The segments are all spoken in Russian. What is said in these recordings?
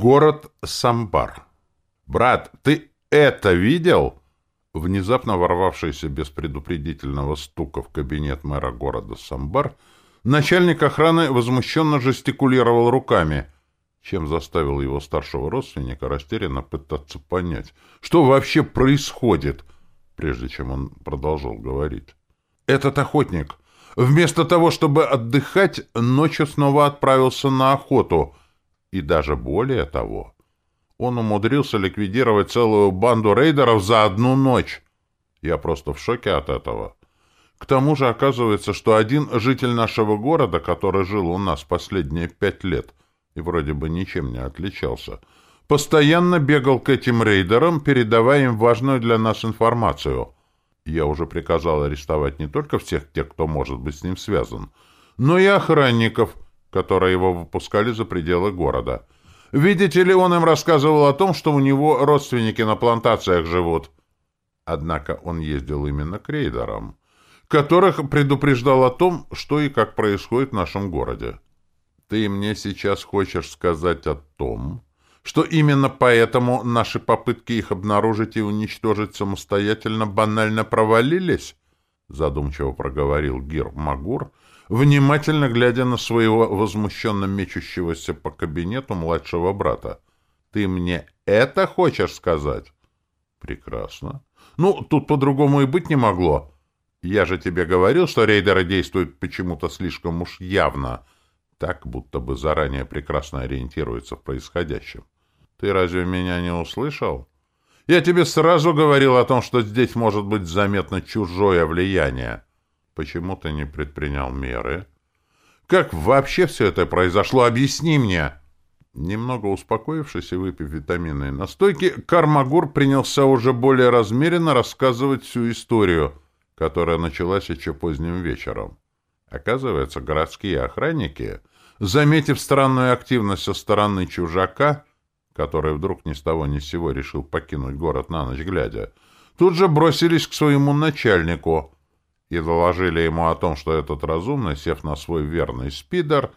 Город Самбар. «Брат, ты это видел?» Внезапно ворвавшийся без предупредительного стука в кабинет мэра города Самбар, начальник охраны возмущенно жестикулировал руками, чем заставил его старшего родственника растерянно пытаться понять, что вообще происходит, прежде чем он продолжал говорить. «Этот охотник, вместо того, чтобы отдыхать, ночью снова отправился на охоту, и даже более того...» Он умудрился ликвидировать целую банду рейдеров за одну ночь. Я просто в шоке от этого. К тому же оказывается, что один житель нашего города, который жил у нас последние пять лет и вроде бы ничем не отличался, постоянно бегал к этим рейдерам, передавая им важную для нас информацию. Я уже приказал арестовать не только всех тех, кто может быть с ним связан, но и охранников, которые его выпускали за пределы города — Видите ли, он им рассказывал о том, что у него родственники на плантациях живут. Однако он ездил именно к рейдерам, которых предупреждал о том, что и как происходит в нашем городе. Ты мне сейчас хочешь сказать о том, что именно поэтому наши попытки их обнаружить и уничтожить самостоятельно банально провалились? Задумчиво проговорил Гир Магур, внимательно глядя на своего возмущенно мечущегося по кабинету младшего брата. «Ты мне это хочешь сказать?» «Прекрасно. Ну, тут по-другому и быть не могло. Я же тебе говорил, что рейдеры действуют почему-то слишком уж явно, так, будто бы заранее прекрасно ориентируются в происходящем. Ты разве меня не услышал? Я тебе сразу говорил о том, что здесь может быть заметно чужое влияние». Почему ты не предпринял меры? Как вообще все это произошло? Объясни мне!» Немного успокоившись и выпив витаминные настойки, Кармагур принялся уже более размеренно рассказывать всю историю, которая началась еще поздним вечером. Оказывается, городские охранники, заметив странную активность со стороны чужака, который вдруг ни с того ни с сего решил покинуть город на ночь глядя, тут же бросились к своему начальнику — и доложили ему о том, что этот разумный, сев на свой верный спидер,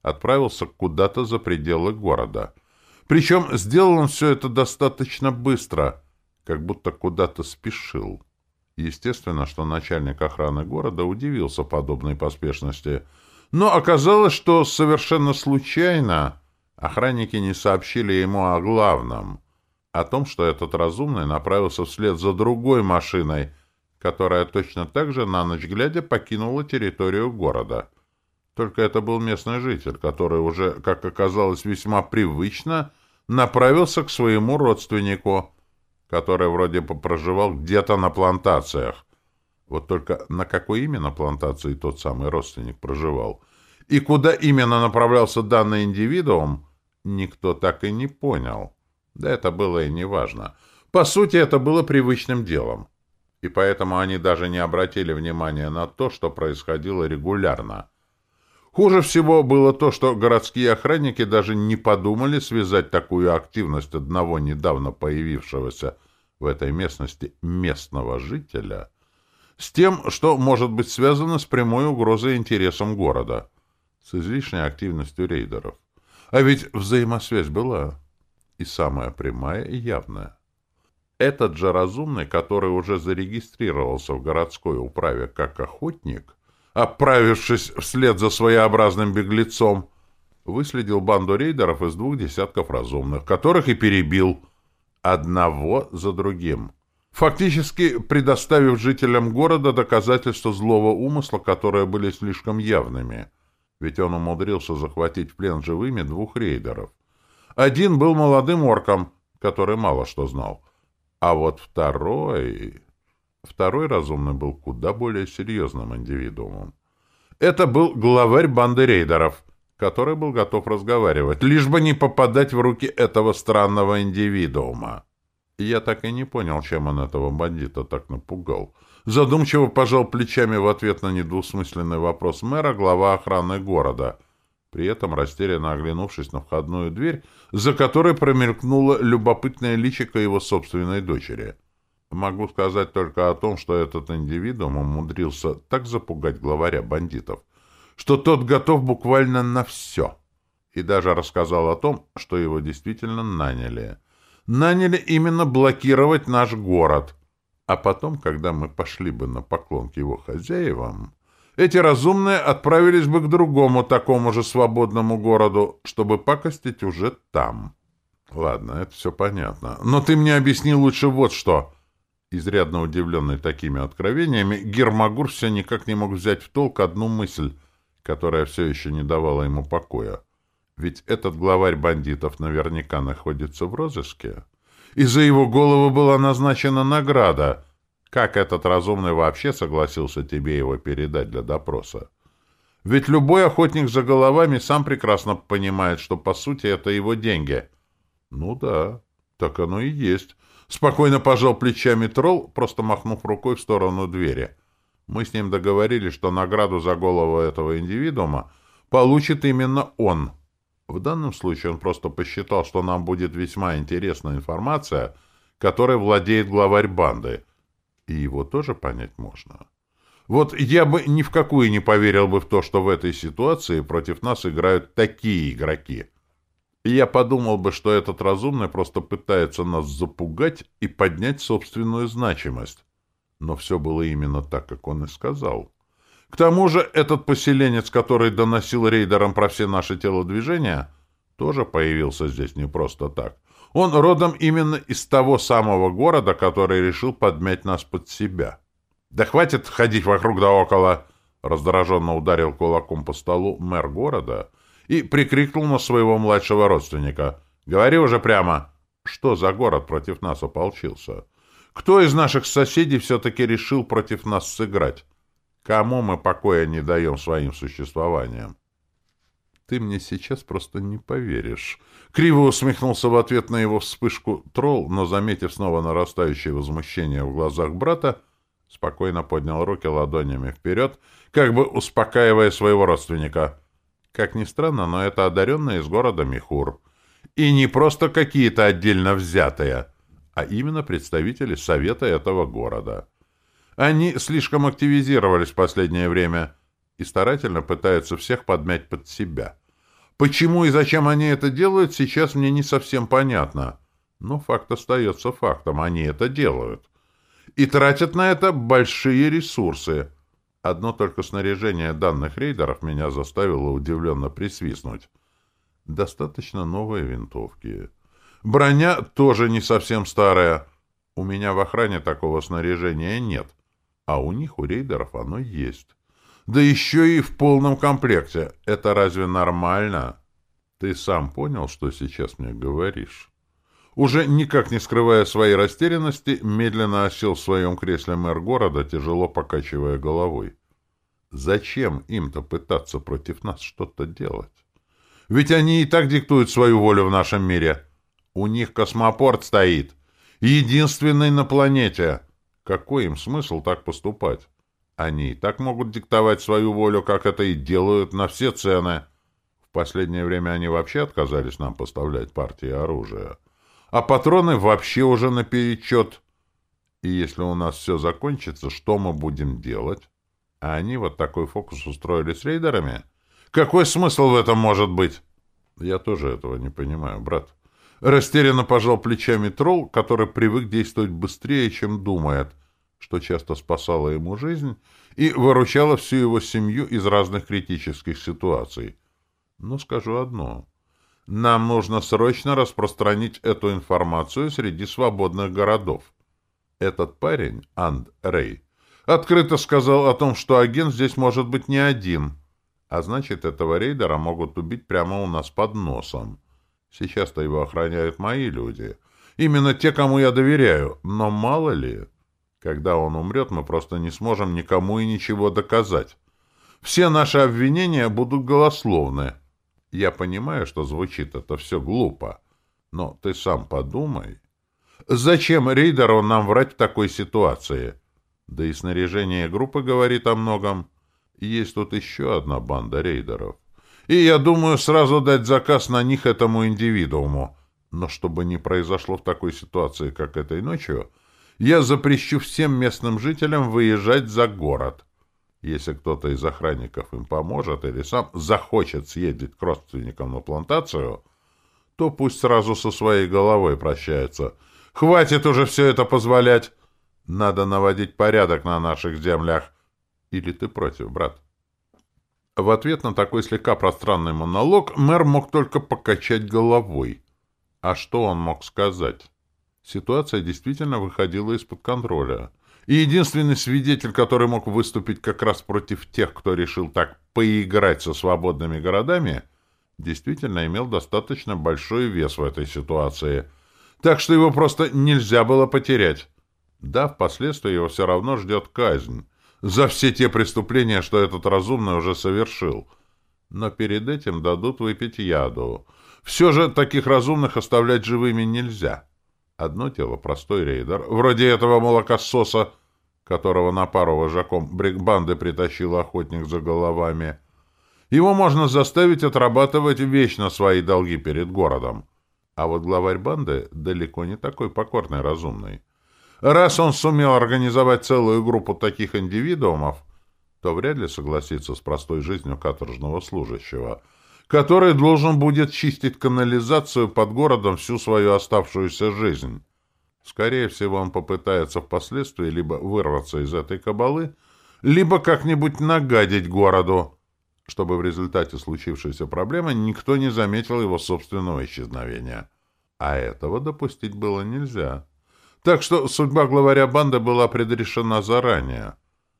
отправился куда-то за пределы города. Причем сделал он все это достаточно быстро, как будто куда-то спешил. Естественно, что начальник охраны города удивился подобной поспешности, но оказалось, что совершенно случайно охранники не сообщили ему о главном, о том, что этот разумный направился вслед за другой машиной — которая точно так же на ночь глядя покинула территорию города. Только это был местный житель, который уже, как оказалось, весьма привычно направился к своему родственнику, который вроде бы проживал где-то на плантациях. Вот только на какой именно плантации тот самый родственник проживал, и куда именно направлялся данный индивидуум, никто так и не понял. Да это было и не важно. По сути, это было привычным делом и поэтому они даже не обратили внимания на то, что происходило регулярно. Хуже всего было то, что городские охранники даже не подумали связать такую активность одного недавно появившегося в этой местности местного жителя с тем, что может быть связано с прямой угрозой интересам города, с излишней активностью рейдеров. А ведь взаимосвязь была и самая прямая и явная. Этот же разумный, который уже зарегистрировался в городской управе как охотник, отправившись вслед за своеобразным беглецом, выследил банду рейдеров из двух десятков разумных, которых и перебил одного за другим, фактически предоставив жителям города доказательства злого умысла, которые были слишком явными, ведь он умудрился захватить в плен живыми двух рейдеров. Один был молодым орком, который мало что знал, а вот второй... Второй разумный был куда более серьезным индивидуумом. Это был главарь банды рейдеров, который был готов разговаривать, лишь бы не попадать в руки этого странного индивидуума. Я так и не понял, чем он этого бандита так напугал. Задумчиво пожал плечами в ответ на недвусмысленный вопрос мэра глава охраны города — при этом растерянно оглянувшись на входную дверь, за которой промелькнуло любопытное личико его собственной дочери. Могу сказать только о том, что этот индивидуум умудрился так запугать главаря бандитов, что тот готов буквально на все. и даже рассказал о том, что его действительно наняли. Наняли именно блокировать наш город. А потом, когда мы пошли бы на поклон к его хозяевам, эти разумные отправились бы к другому такому же свободному городу, чтобы пакостить уже там. Ладно, это все понятно. Но ты мне объясни лучше вот что. Изрядно удивленный такими откровениями, Гермогур все никак не мог взять в толк одну мысль, которая все еще не давала ему покоя. Ведь этот главарь бандитов наверняка находится в розыске. И за его голову была назначена награда. Как этот разумный вообще согласился тебе его передать для допроса? Ведь любой охотник за головами сам прекрасно понимает, что по сути это его деньги. Ну да, так оно и есть. Спокойно пожал плечами тролл, просто махнув рукой в сторону двери. Мы с ним договорились, что награду за голову этого индивидуума получит именно он. В данном случае он просто посчитал, что нам будет весьма интересна информация, которой владеет главарь банды. И его тоже понять можно. Вот я бы ни в какую не поверил бы в то, что в этой ситуации против нас играют такие игроки — и я подумал бы, что этот разумный просто пытается нас запугать и поднять собственную значимость. Но все было именно так, как он и сказал. К тому же этот поселенец, который доносил рейдерам про все наши телодвижения, тоже появился здесь не просто так. Он родом именно из того самого города, который решил подмять нас под себя. «Да хватит ходить вокруг да около!» Раздраженно ударил кулаком по столу мэр города — и прикрикнул на своего младшего родственника. «Говори уже прямо, что за город против нас ополчился? Кто из наших соседей все-таки решил против нас сыграть? Кому мы покоя не даем своим существованием?» «Ты мне сейчас просто не поверишь». Криво усмехнулся в ответ на его вспышку тролл, но, заметив снова нарастающее возмущение в глазах брата, спокойно поднял руки ладонями вперед, как бы успокаивая своего родственника. Как ни странно, но это одаренные из города Михур. И не просто какие-то отдельно взятые, а именно представители совета этого города. Они слишком активизировались в последнее время и старательно пытаются всех подмять под себя. Почему и зачем они это делают, сейчас мне не совсем понятно. Но факт остается фактом, они это делают. И тратят на это большие ресурсы – Одно только снаряжение данных рейдеров меня заставило удивленно присвистнуть. Достаточно новые винтовки. Броня тоже не совсем старая. У меня в охране такого снаряжения нет. А у них, у рейдеров, оно есть. Да еще и в полном комплекте. Это разве нормально? Ты сам понял, что сейчас мне говоришь? Уже никак не скрывая своей растерянности, медленно осел в своем кресле мэр города, тяжело покачивая головой. Зачем им-то пытаться против нас что-то делать? Ведь они и так диктуют свою волю в нашем мире. У них космопорт стоит. Единственный на планете. Какой им смысл так поступать? Они и так могут диктовать свою волю, как это и делают на все цены. В последнее время они вообще отказались нам поставлять партии оружия а патроны вообще уже наперечет. И если у нас все закончится, что мы будем делать? А они вот такой фокус устроили с рейдерами? Какой смысл в этом может быть? Я тоже этого не понимаю, брат. Растерянно пожал плечами тролл, который привык действовать быстрее, чем думает, что часто спасало ему жизнь и выручало всю его семью из разных критических ситуаций. Но скажу одно. Нам нужно срочно распространить эту информацию среди свободных городов. Этот парень, Анд Рей, открыто сказал о том, что агент здесь может быть не один, а значит, этого рейдера могут убить прямо у нас под носом. Сейчас-то его охраняют мои люди. Именно те, кому я доверяю. Но мало ли, когда он умрет, мы просто не сможем никому и ничего доказать. Все наши обвинения будут голословны. Я понимаю, что звучит это все глупо, но ты сам подумай. Зачем рейдеру нам врать в такой ситуации? Да и снаряжение группы говорит о многом. Есть тут еще одна банда рейдеров. И я думаю сразу дать заказ на них этому индивидууму. Но чтобы не произошло в такой ситуации, как этой ночью, я запрещу всем местным жителям выезжать за город. Если кто-то из охранников им поможет или сам захочет съездить к родственникам на плантацию, то пусть сразу со своей головой прощается. Хватит уже все это позволять. Надо наводить порядок на наших землях. Или ты против, брат? В ответ на такой слегка пространный монолог мэр мог только покачать головой. А что он мог сказать? Ситуация действительно выходила из-под контроля. И единственный свидетель, который мог выступить как раз против тех, кто решил так поиграть со свободными городами, действительно имел достаточно большой вес в этой ситуации. Так что его просто нельзя было потерять. Да, впоследствии его все равно ждет казнь за все те преступления, что этот разумный уже совершил. Но перед этим дадут выпить яду. Все же таких разумных оставлять живыми нельзя. Одно тело — простой рейдер, вроде этого молокососа, которого на пару вожаком бригбанды притащил охотник за головами. Его можно заставить отрабатывать вечно свои долги перед городом. А вот главарь банды далеко не такой покорный разумный. Раз он сумел организовать целую группу таких индивидуумов, то вряд ли согласится с простой жизнью каторжного служащего — который должен будет чистить канализацию под городом всю свою оставшуюся жизнь. Скорее всего, он попытается впоследствии либо вырваться из этой кабалы, либо как-нибудь нагадить городу, чтобы в результате случившейся проблемы никто не заметил его собственного исчезновения. А этого допустить было нельзя. Так что судьба главаря банды была предрешена заранее.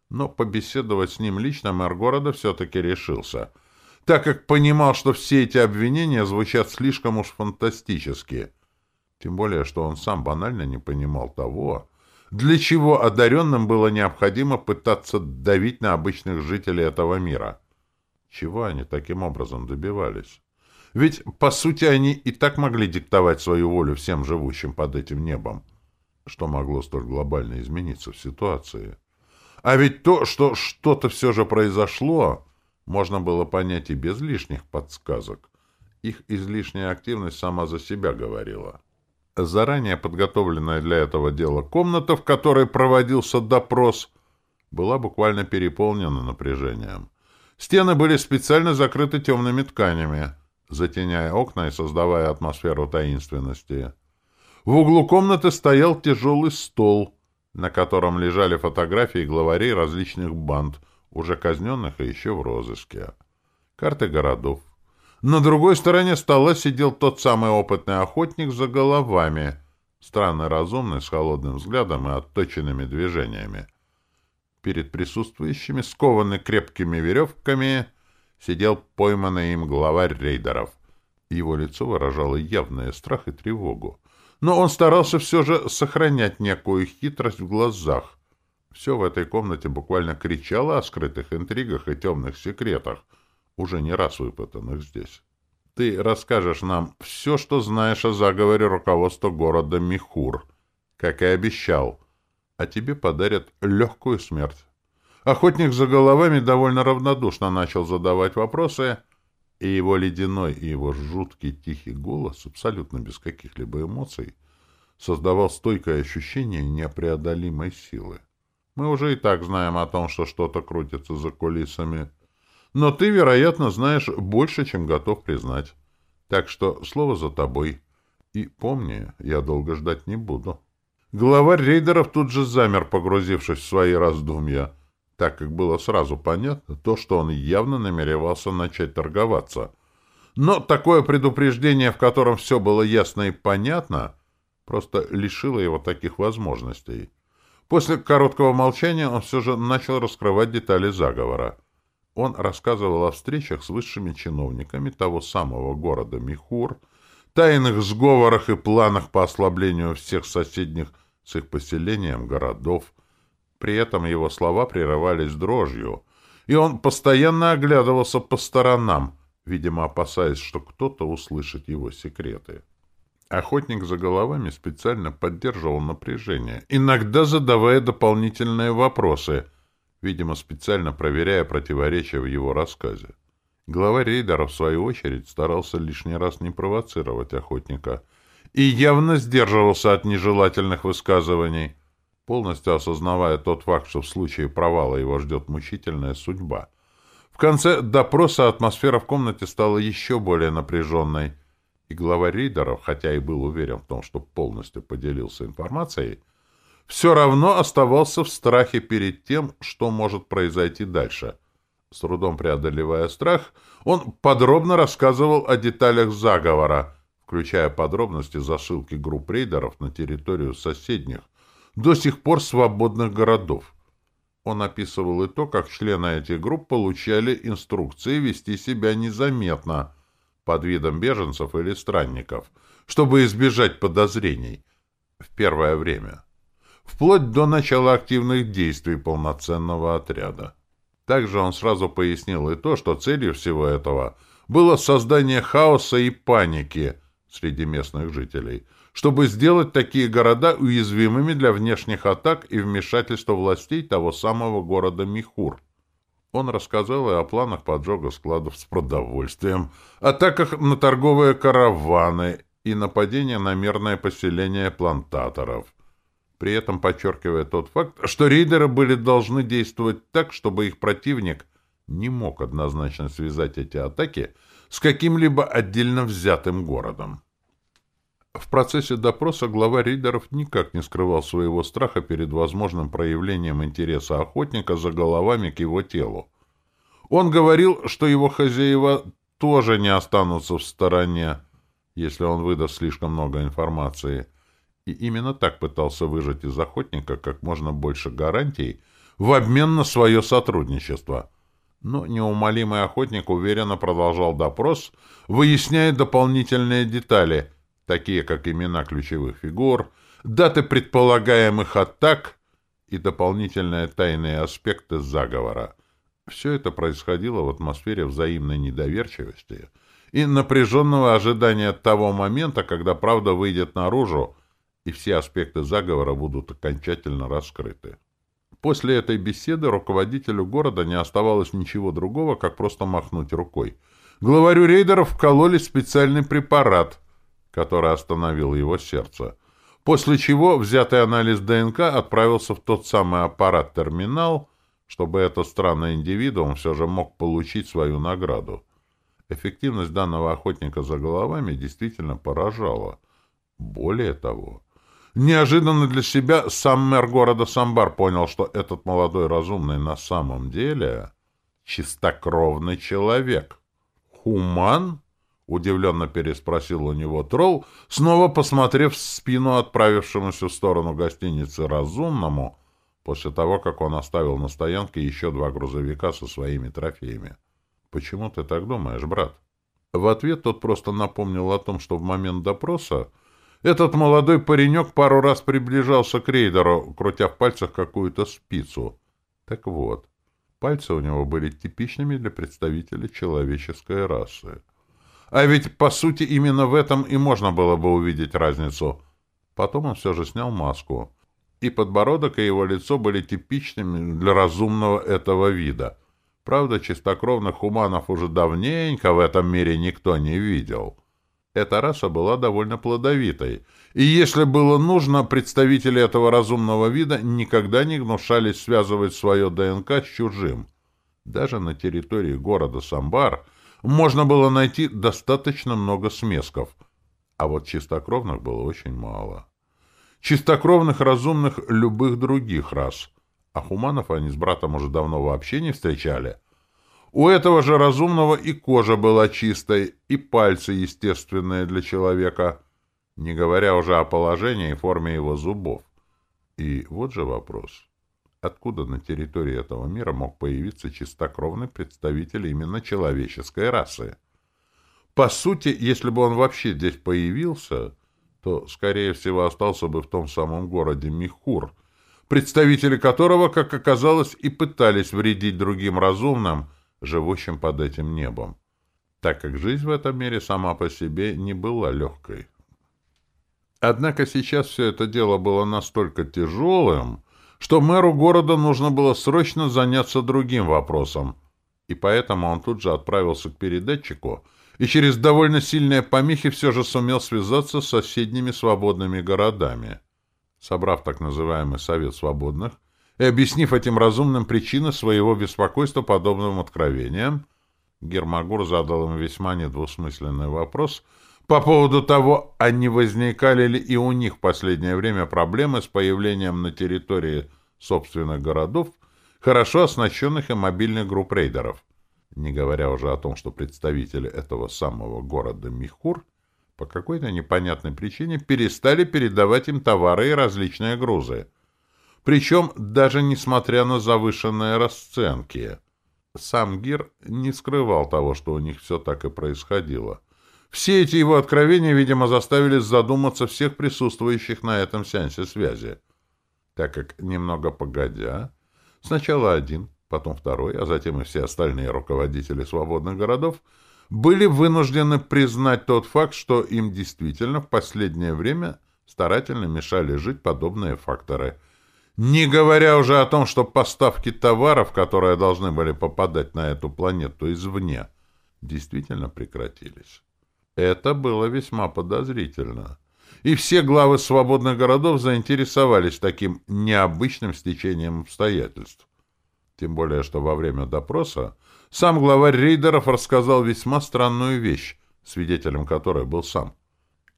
Но побеседовать с ним лично мэр города все-таки решился — так как понимал, что все эти обвинения звучат слишком уж фантастически. Тем более, что он сам банально не понимал того, для чего одаренным было необходимо пытаться давить на обычных жителей этого мира. Чего они таким образом добивались? Ведь, по сути, они и так могли диктовать свою волю всем живущим под этим небом. Что могло столь глобально измениться в ситуации? А ведь то, что что-то все же произошло, можно было понять и без лишних подсказок. Их излишняя активность сама за себя говорила. Заранее подготовленная для этого дела комната, в которой проводился допрос, была буквально переполнена напряжением. Стены были специально закрыты темными тканями, затеняя окна и создавая атмосферу таинственности. В углу комнаты стоял тяжелый стол, на котором лежали фотографии главарей различных банд — уже казненных и еще в розыске. Карты городов. На другой стороне стола сидел тот самый опытный охотник за головами, странно разумный, с холодным взглядом и отточенными движениями. Перед присутствующими, скованный крепкими веревками, сидел пойманный им главарь рейдеров. Его лицо выражало явный страх и тревогу. Но он старался все же сохранять некую хитрость в глазах, все в этой комнате буквально кричало о скрытых интригах и темных секретах, уже не раз выпытанных здесь. Ты расскажешь нам все, что знаешь о заговоре руководства города Михур, как и обещал, а тебе подарят легкую смерть. Охотник за головами довольно равнодушно начал задавать вопросы, и его ледяной и его жуткий тихий голос, абсолютно без каких-либо эмоций, создавал стойкое ощущение непреодолимой силы. Мы уже и так знаем о том, что что-то крутится за кулисами. Но ты, вероятно, знаешь больше, чем готов признать. Так что слово за тобой. И помни, я долго ждать не буду. Главарь рейдеров тут же замер, погрузившись в свои раздумья, так как было сразу понятно то, что он явно намеревался начать торговаться. Но такое предупреждение, в котором все было ясно и понятно, просто лишило его таких возможностей. После короткого молчания он все же начал раскрывать детали заговора. Он рассказывал о встречах с высшими чиновниками того самого города Михур, тайных сговорах и планах по ослаблению всех соседних с их поселением городов. При этом его слова прерывались дрожью, и он постоянно оглядывался по сторонам, видимо, опасаясь, что кто-то услышит его секреты. Охотник за головами специально поддерживал напряжение, иногда задавая дополнительные вопросы, видимо, специально проверяя противоречия в его рассказе. Глава рейдера, в свою очередь, старался лишний раз не провоцировать охотника и явно сдерживался от нежелательных высказываний. полностью осознавая тот факт, что в случае провала его ждет мучительная судьба. В конце допроса атмосфера в комнате стала еще более напряженной, и глава рейдеров, хотя и был уверен в том, что полностью поделился информацией, все равно оставался в страхе перед тем, что может произойти дальше. С трудом преодолевая страх, он подробно рассказывал о деталях заговора, включая подробности засылки групп рейдеров на территорию соседних, до сих пор свободных городов. Он описывал и то, как члены этих групп получали инструкции вести себя незаметно, под видом беженцев или странников, чтобы избежать подозрений в первое время вплоть до начала активных действий полноценного отряда. Также он сразу пояснил и то, что целью всего этого было создание хаоса и паники среди местных жителей, чтобы сделать такие города уязвимыми для внешних атак и вмешательства властей того самого города Михур. Он рассказал и о планах поджога складов с продовольствием, атаках на торговые караваны и нападения на мирное поселение плантаторов – при этом подчеркивая тот факт, что рейдеры были должны действовать так, чтобы их противник не мог однозначно связать эти атаки с каким-либо отдельно взятым городом. В процессе допроса глава рейдеров никак не скрывал своего страха перед возможным проявлением интереса охотника за головами к его телу. Он говорил, что его хозяева тоже не останутся в стороне, если он выдаст слишком много информации – и именно так пытался выжать из охотника как можно больше гарантий в обмен на свое сотрудничество. Но неумолимый охотник уверенно продолжал допрос, выясняя дополнительные детали, такие как имена ключевых фигур, даты предполагаемых атак и дополнительные тайные аспекты заговора. Все это происходило в атмосфере взаимной недоверчивости и напряженного ожидания того момента, когда правда выйдет наружу, и все аспекты заговора будут окончательно раскрыты. После этой беседы руководителю города не оставалось ничего другого, как просто махнуть рукой. Главарю рейдеров вкололи специальный препарат, который остановил его сердце. После чего взятый анализ ДНК отправился в тот самый аппарат-терминал, чтобы этот странный индивидуум все же мог получить свою награду. Эффективность данного охотника за головами действительно поражала. Более того, Неожиданно для себя сам мэр города Самбар понял, что этот молодой разумный на самом деле чистокровный человек. «Хуман?» — удивленно переспросил у него тролл, снова посмотрев в спину отправившемуся в сторону гостиницы разумному, после того, как он оставил на стоянке еще два грузовика со своими трофеями. «Почему ты так думаешь, брат?» В ответ тот просто напомнил о том, что в момент допроса этот молодой паренек пару раз приближался к рейдеру, крутя в пальцах какую-то спицу. Так вот, пальцы у него были типичными для представителей человеческой расы. А ведь, по сути, именно в этом и можно было бы увидеть разницу. Потом он все же снял маску. И подбородок, и его лицо были типичными для разумного этого вида. Правда, чистокровных хуманов уже давненько в этом мире никто не видел. Эта раса была довольно плодовитой, и если было нужно, представители этого разумного вида никогда не гнушались связывать свое ДНК с чужим. Даже на территории города Самбар можно было найти достаточно много смесков, а вот чистокровных было очень мало. Чистокровных разумных любых других рас, а хуманов они с братом уже давно вообще не встречали — у этого же разумного и кожа была чистой, и пальцы естественные для человека, не говоря уже о положении и форме его зубов. И вот же вопрос. Откуда на территории этого мира мог появиться чистокровный представитель именно человеческой расы? По сути, если бы он вообще здесь появился, то, скорее всего, остался бы в том самом городе Михур, представители которого, как оказалось, и пытались вредить другим разумным, живущим под этим небом, так как жизнь в этом мире сама по себе не была легкой. Однако сейчас все это дело было настолько тяжелым, что мэру города нужно было срочно заняться другим вопросом, и поэтому он тут же отправился к передатчику и через довольно сильные помехи все же сумел связаться с соседними свободными городами. Собрав так называемый Совет Свободных и объяснив этим разумным причины своего беспокойства подобным откровением, Гермогур задал им весьма недвусмысленный вопрос по поводу того, а не возникали ли и у них в последнее время проблемы с появлением на территории собственных городов хорошо оснащенных и мобильных групп рейдеров, не говоря уже о том, что представители этого самого города Михур по какой-то непонятной причине перестали передавать им товары и различные грузы. Причем даже несмотря на завышенные расценки. Сам Гир не скрывал того, что у них все так и происходило. Все эти его откровения, видимо, заставили задуматься всех присутствующих на этом сеансе связи. Так как, немного погодя, Сначала один, потом второй, а затем и все остальные руководители свободных городов были вынуждены признать тот факт, что им действительно в последнее время старательно мешали жить подобные факторы. Не говоря уже о том, что поставки товаров, которые должны были попадать на эту планету извне, действительно прекратились. Это было весьма подозрительно и все главы свободных городов заинтересовались таким необычным стечением обстоятельств. Тем более, что во время допроса сам главарь рейдеров рассказал весьма странную вещь, свидетелем которой был сам.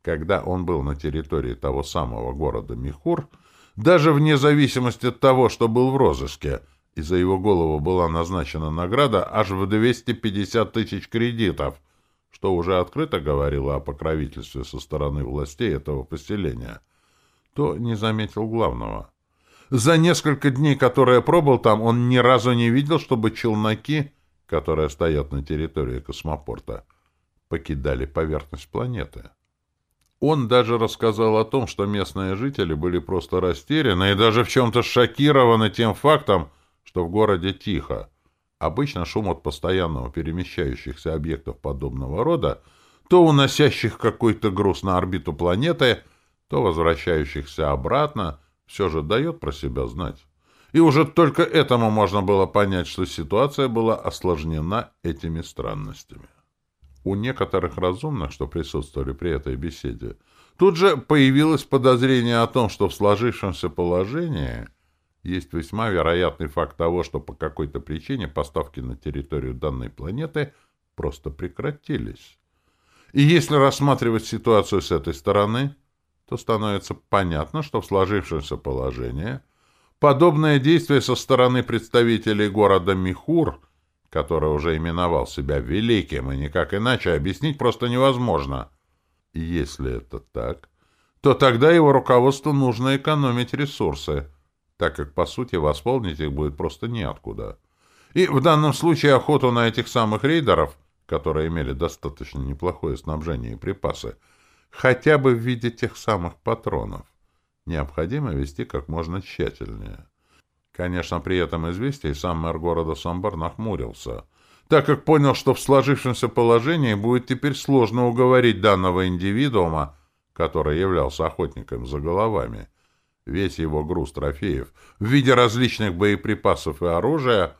Когда он был на территории того самого города Михур, даже вне зависимости от того, что был в розыске, и за его голову была назначена награда аж в 250 тысяч кредитов — что уже открыто говорило о покровительстве со стороны властей этого поселения, то не заметил главного. За несколько дней, которые пробыл там, он ни разу не видел, чтобы челноки, которые стоят на территории космопорта, покидали поверхность планеты. Он даже рассказал о том, что местные жители были просто растеряны и даже в чем-то шокированы тем фактом, что в городе тихо, Обычно шум от постоянного перемещающихся объектов подобного рода, то уносящих какой-то груз на орбиту планеты, то возвращающихся обратно, все же дает про себя знать. И уже только этому можно было понять, что ситуация была осложнена этими странностями. У некоторых разумных, что присутствовали при этой беседе, тут же появилось подозрение о том, что в сложившемся положении – есть весьма вероятный факт того, что по какой-то причине поставки на территорию данной планеты просто прекратились. И если рассматривать ситуацию с этой стороны, то становится понятно, что в сложившемся положении подобное действие со стороны представителей города Михур, который уже именовал себя великим и никак иначе объяснить просто невозможно. И если это так, то тогда его руководству нужно экономить ресурсы – так как, по сути, восполнить их будет просто неоткуда. И в данном случае охоту на этих самых рейдеров, которые имели достаточно неплохое снабжение и припасы, хотя бы в виде тех самых патронов, необходимо вести как можно тщательнее. Конечно, при этом известии сам мэр города Самбар нахмурился, так как понял, что в сложившемся положении будет теперь сложно уговорить данного индивидуума, который являлся охотником за головами, весь его груз трофеев в виде различных боеприпасов и оружия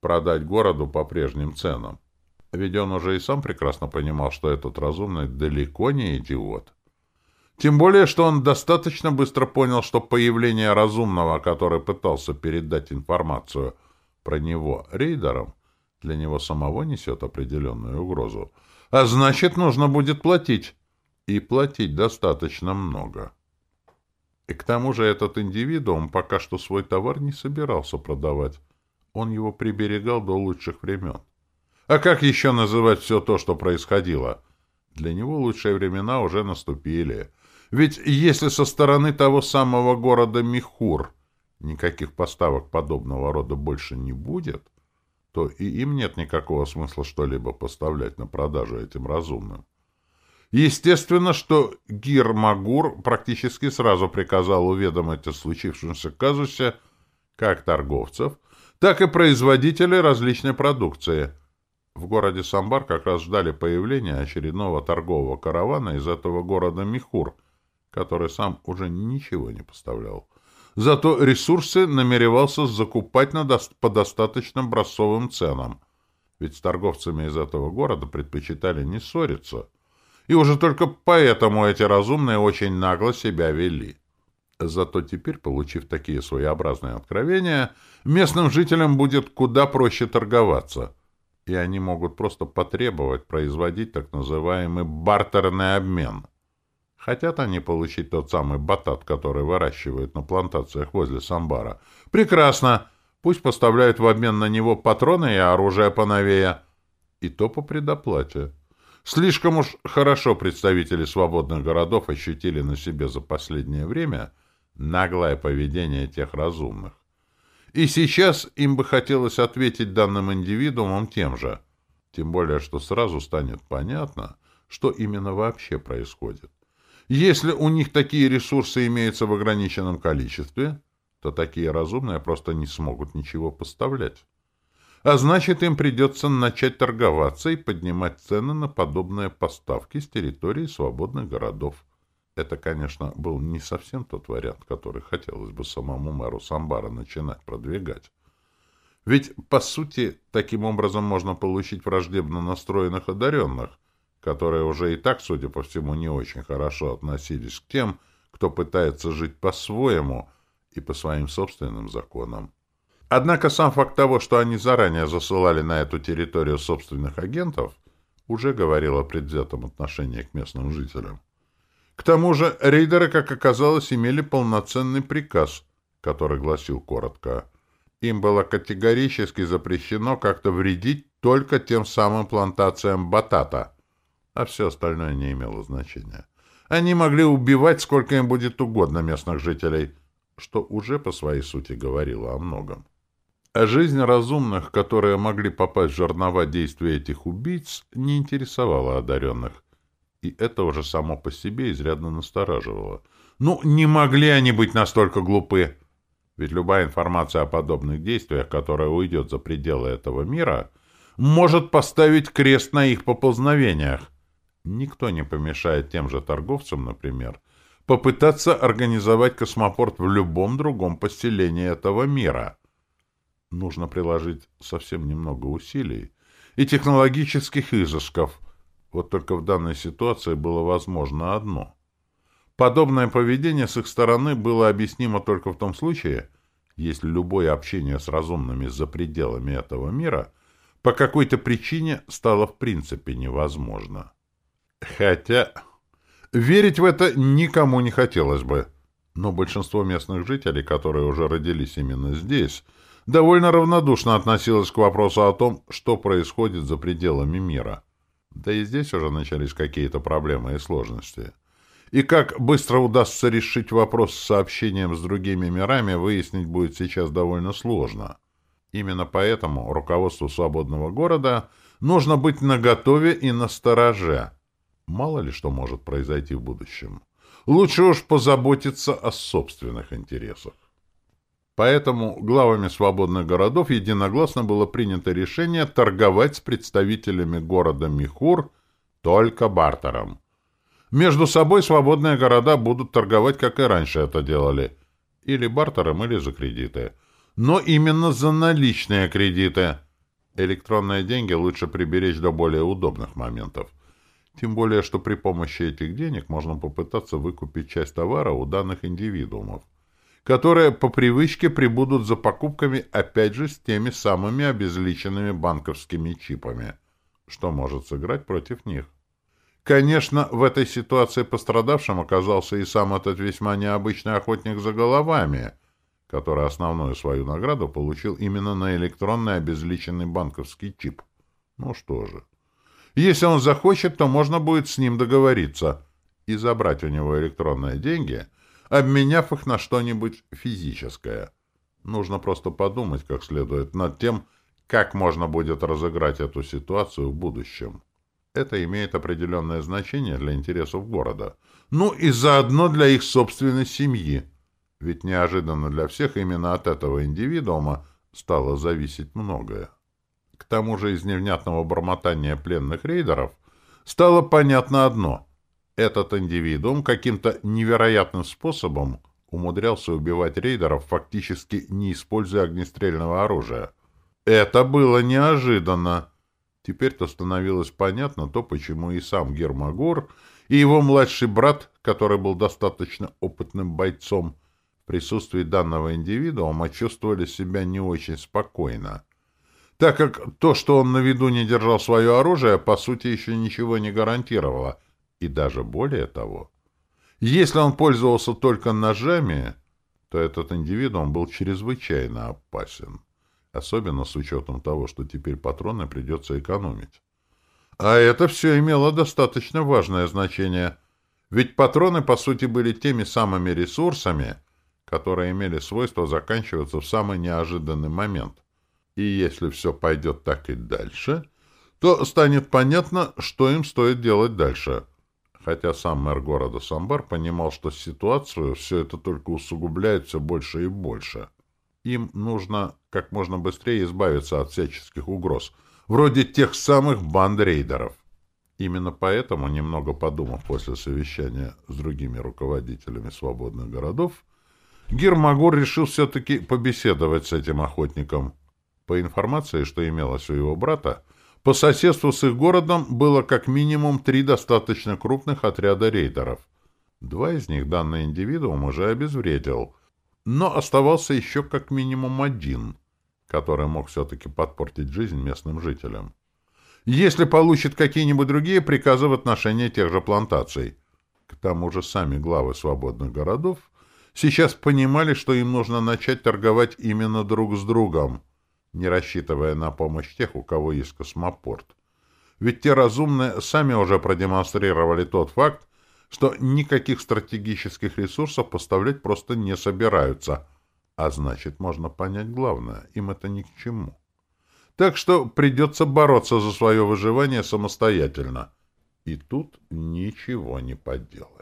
продать городу по прежним ценам. Ведь он уже и сам прекрасно понимал, что этот разумный далеко не идиот. Тем более, что он достаточно быстро понял, что появление разумного, который пытался передать информацию про него рейдерам, для него самого несет определенную угрозу. А значит, нужно будет платить. И платить достаточно много. И к тому же этот индивидуум пока что свой товар не собирался продавать. Он его приберегал до лучших времен. А как еще называть все то, что происходило? Для него лучшие времена уже наступили. Ведь если со стороны того самого города Михур никаких поставок подобного рода больше не будет, то и им нет никакого смысла что-либо поставлять на продажу этим разумным. Естественно, что Гир Магур практически сразу приказал уведомить о случившемся казусе как торговцев, так и производителей различной продукции. В городе Самбар как раз ждали появления очередного торгового каравана из этого города Михур, который сам уже ничего не поставлял. Зато ресурсы намеревался закупать на до... по достаточно бросовым ценам, ведь с торговцами из этого города предпочитали не ссориться – и уже только поэтому эти разумные очень нагло себя вели. Зато теперь, получив такие своеобразные откровения, местным жителям будет куда проще торговаться, и они могут просто потребовать производить так называемый бартерный обмен. Хотят они получить тот самый батат, который выращивают на плантациях возле Самбара. Прекрасно! Пусть поставляют в обмен на него патроны и оружие поновее. И то по предоплате. Слишком уж хорошо представители свободных городов ощутили на себе за последнее время наглое поведение тех разумных. И сейчас им бы хотелось ответить данным индивидуумам тем же. Тем более, что сразу станет понятно, что именно вообще происходит. Если у них такие ресурсы имеются в ограниченном количестве, то такие разумные просто не смогут ничего поставлять. А значит, им придется начать торговаться и поднимать цены на подобные поставки с территории свободных городов. Это, конечно, был не совсем тот вариант, который хотелось бы самому мэру Самбара начинать продвигать. Ведь, по сути, таким образом можно получить враждебно настроенных одаренных, которые уже и так, судя по всему, не очень хорошо относились к тем, кто пытается жить по-своему и по своим собственным законам. Однако сам факт того, что они заранее засылали на эту территорию собственных агентов, уже говорил о предвзятом отношении к местным жителям. К тому же рейдеры, как оказалось, имели полноценный приказ, который гласил коротко. Им было категорически запрещено как-то вредить только тем самым плантациям батата, а все остальное не имело значения. Они могли убивать сколько им будет угодно местных жителей, что уже по своей сути говорило о многом. А жизнь разумных, которые могли попасть в жернова действия этих убийц, не интересовала одаренных. И это уже само по себе изрядно настораживало. Ну, не могли они быть настолько глупы. Ведь любая информация о подобных действиях, которая уйдет за пределы этого мира, может поставить крест на их поползновениях. Никто не помешает тем же торговцам, например, попытаться организовать космопорт в любом другом поселении этого мира — нужно приложить совсем немного усилий и технологических изысков. Вот только в данной ситуации было возможно одно. Подобное поведение с их стороны было объяснимо только в том случае, если любое общение с разумными за пределами этого мира по какой-то причине стало в принципе невозможно. Хотя верить в это никому не хотелось бы. Но большинство местных жителей, которые уже родились именно здесь, довольно равнодушно относилась к вопросу о том, что происходит за пределами мира. Да и здесь уже начались какие-то проблемы и сложности. И как быстро удастся решить вопрос с сообщением с другими мирами, выяснить будет сейчас довольно сложно. Именно поэтому руководству свободного города нужно быть наготове и настороже. Мало ли что может произойти в будущем. Лучше уж позаботиться о собственных интересах. Поэтому главами свободных городов единогласно было принято решение торговать с представителями города Михур только бартером. Между собой свободные города будут торговать, как и раньше это делали, или бартером, или за кредиты. Но именно за наличные кредиты. Электронные деньги лучше приберечь до более удобных моментов. Тем более, что при помощи этих денег можно попытаться выкупить часть товара у данных индивидуумов которые по привычке прибудут за покупками опять же с теми самыми обезличенными банковскими чипами, что может сыграть против них. Конечно, в этой ситуации пострадавшим оказался и сам этот весьма необычный охотник за головами, который основную свою награду получил именно на электронный обезличенный банковский чип. Ну что же. Если он захочет, то можно будет с ним договориться и забрать у него электронные деньги – обменяв их на что-нибудь физическое. Нужно просто подумать как следует над тем, как можно будет разыграть эту ситуацию в будущем. Это имеет определенное значение для интересов города. Ну и заодно для их собственной семьи. Ведь неожиданно для всех именно от этого индивидуума стало зависеть многое. К тому же из невнятного бормотания пленных рейдеров стало понятно одно. Этот индивидуум каким-то невероятным способом умудрялся убивать рейдеров, фактически не используя огнестрельного оружия. Это было неожиданно. Теперь-то становилось понятно то, почему и сам Гермагор, и его младший брат, который был достаточно опытным бойцом, в присутствии данного индивидуума чувствовали себя не очень спокойно, так как то, что он на виду не держал свое оружие, по сути еще ничего не гарантировало, и даже более того. Если он пользовался только ножами, то этот индивидуум был чрезвычайно опасен, особенно с учетом того, что теперь патроны придется экономить. А это все имело достаточно важное значение, ведь патроны, по сути, были теми самыми ресурсами, которые имели свойство заканчиваться в самый неожиданный момент. И если все пойдет так и дальше, то станет понятно, что им стоит делать дальше. Хотя сам мэр города Самбар понимал, что ситуацию все это только усугубляет все больше и больше. Им нужно как можно быстрее избавиться от всяческих угроз, вроде тех самых банд-рейдеров. Именно поэтому, немного подумав после совещания с другими руководителями свободных городов, Гермагор решил все-таки побеседовать с этим охотником. По информации, что имелось у его брата, по соседству с их городом было как минимум три достаточно крупных отряда рейдеров. Два из них данный индивидуум уже обезвредил, но оставался еще как минимум один, который мог все-таки подпортить жизнь местным жителям. Если получит какие-нибудь другие приказы в отношении тех же плантаций. К тому же сами главы свободных городов сейчас понимали, что им нужно начать торговать именно друг с другом, не рассчитывая на помощь тех, у кого есть космопорт. Ведь те разумные сами уже продемонстрировали тот факт, что никаких стратегических ресурсов поставлять просто не собираются. А значит, можно понять главное, им это ни к чему. Так что придется бороться за свое выживание самостоятельно. И тут ничего не поделаешь.